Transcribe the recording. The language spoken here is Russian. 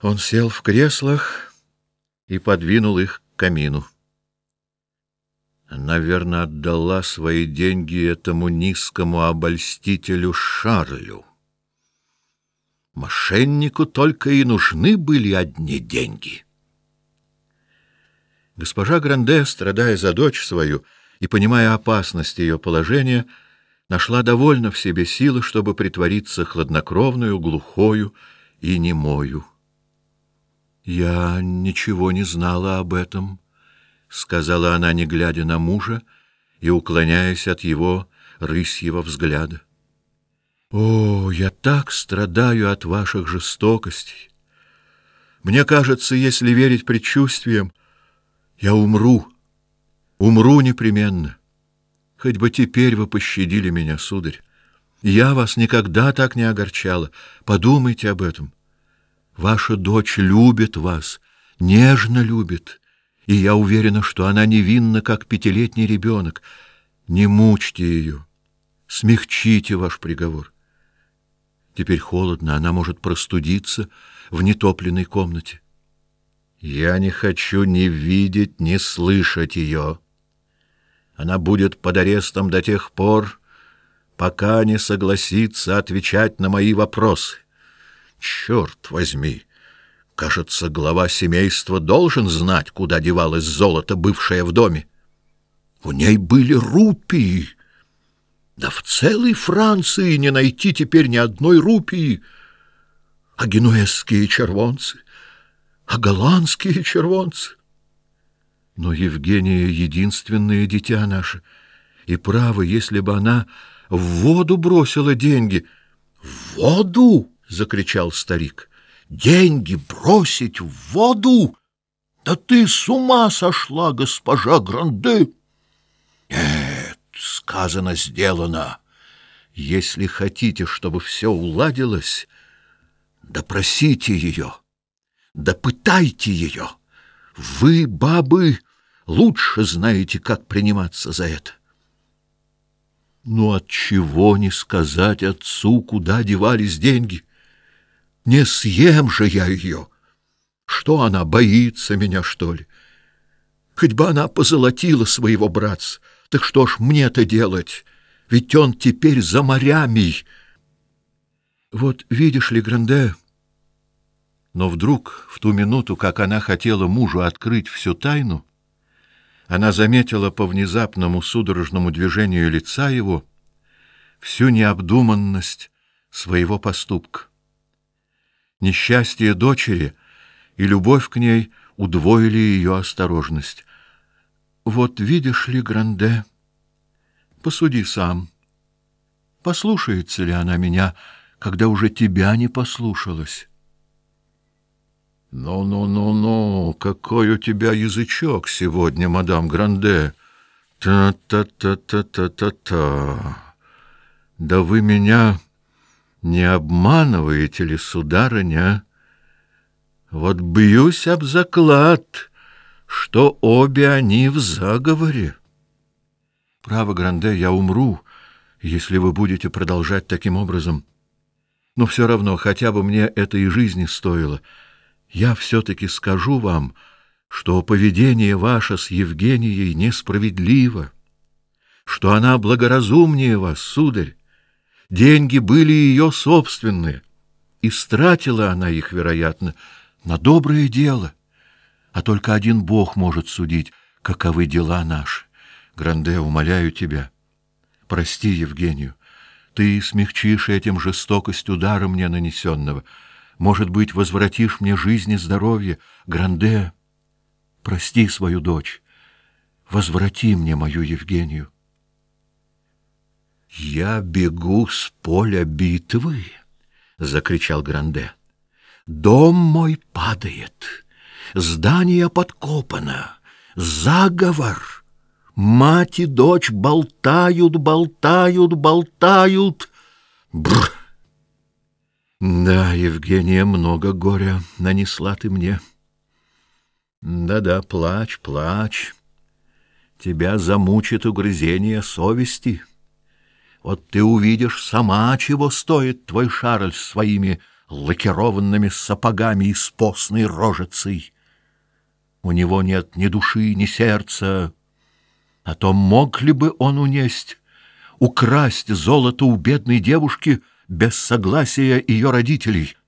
Он сел в креслах и подвинул их к камину. Наверное, отдала свои деньги этому низкому обольстителю Шарлю. Мошеннику только и нужны были одни деньги. Госпожа Гранде, страдая за дочь свою и понимая опасность ее положения, нашла довольно в себе силы, чтобы притвориться хладнокровную, глухою и немою. Я ничего не знала об этом, сказала она, не глядя на мужа и уклоняясь от его рысьего взгляда. О, я так страдаю от ваших жестокостей. Мне кажется, если верить предчувствиям, я умру. Умру непременно. Хоть бы теперь вы пощадили меня, сударь. Я вас никогда так не огорчала. Подумайте об этом. Ваша дочь любит вас, нежно любит, и я уверена, что она невинна, как пятилетний ребенок. Не мучьте ее, смягчите ваш приговор. Теперь холодно, она может простудиться в нетопленной комнате. Я не хочу ни видеть, ни слышать ее. Она будет под арестом до тех пор, пока не согласится отвечать на мои вопросы. Черт возьми! Кажется, глава семейства должен знать, куда девалось золото, бывшее в доме. У ней были рупии. Да в целой Франции не найти теперь ни одной рупии. А генуэзские червонцы, а голландские червонцы. Но Евгения — единственное дитя наше. И право, если бы она в воду бросила деньги... — В воду? — закричал старик. «Деньги бросить в воду? Да ты с ума сошла, госпожа Гранде!» «Нет, сказано, сделано. Если хотите, чтобы все уладилось, допросите ее, допытайте ее. Вы, бабы, лучше знаете, как приниматься за это». Ну от чего не сказать отцу, куда девались деньги? Не съем же я ее. Что она, боится меня, что ли? Хоть бы она позолотила своего братца, так что ж мне-то делать? Ведь он теперь за морями. Вот видишь ли, Гранде... Но вдруг, в ту минуту, как она хотела мужу открыть всю тайну, она заметила по внезапному судорожному движению лица его всю необдуманность своего поступка. Несчастье дочери и любовь к ней удвоили ее осторожность. Вот видишь ли, Гранде, посуди сам. Послушается ли она меня, когда уже тебя не послушалась? Ну-ну-ну-ну, какой у тебя язычок сегодня, мадам Гранде. Та-та-та-та-та-та-та. Да вы меня не обманываете ли, сударыня? Вот бьюсь об заклад, что обе они в заговоре. Право, Гранде, я умру, если вы будете продолжать таким образом. Но все равно, хотя бы мне это и жизни стоило, я все-таки скажу вам, что поведение ваше с Евгенией несправедливо, что она благоразумнее вас, сударь, Деньги были ее собственные, и стратила она их, вероятно, на доброе дело. А только один Бог может судить, каковы дела наши. Гранде, умоляю тебя, прости Евгению. Ты смягчишь этим жестокость удара мне нанесенного. Может быть, возвратишь мне жизнь и здоровье. Гранде, прости свою дочь. Возврати мне мою Евгению. «Я бегу с поля битвы!» — закричал Гранде. «Дом мой падает, здание подкопано, заговор! Мать и дочь болтают, болтают, болтают! Бррр! Да, Евгения, много горя нанесла ты мне. Да-да, плачь, плачь. Тебя замучит угрызение совести». Вот ты увидишь сама, чего стоит твой Шарль своими лакированными сапогами и с постной рожицей. У него нет ни души, ни сердца. А то мог ли бы он унесть, украсть золото у бедной девушки без согласия ее родителей —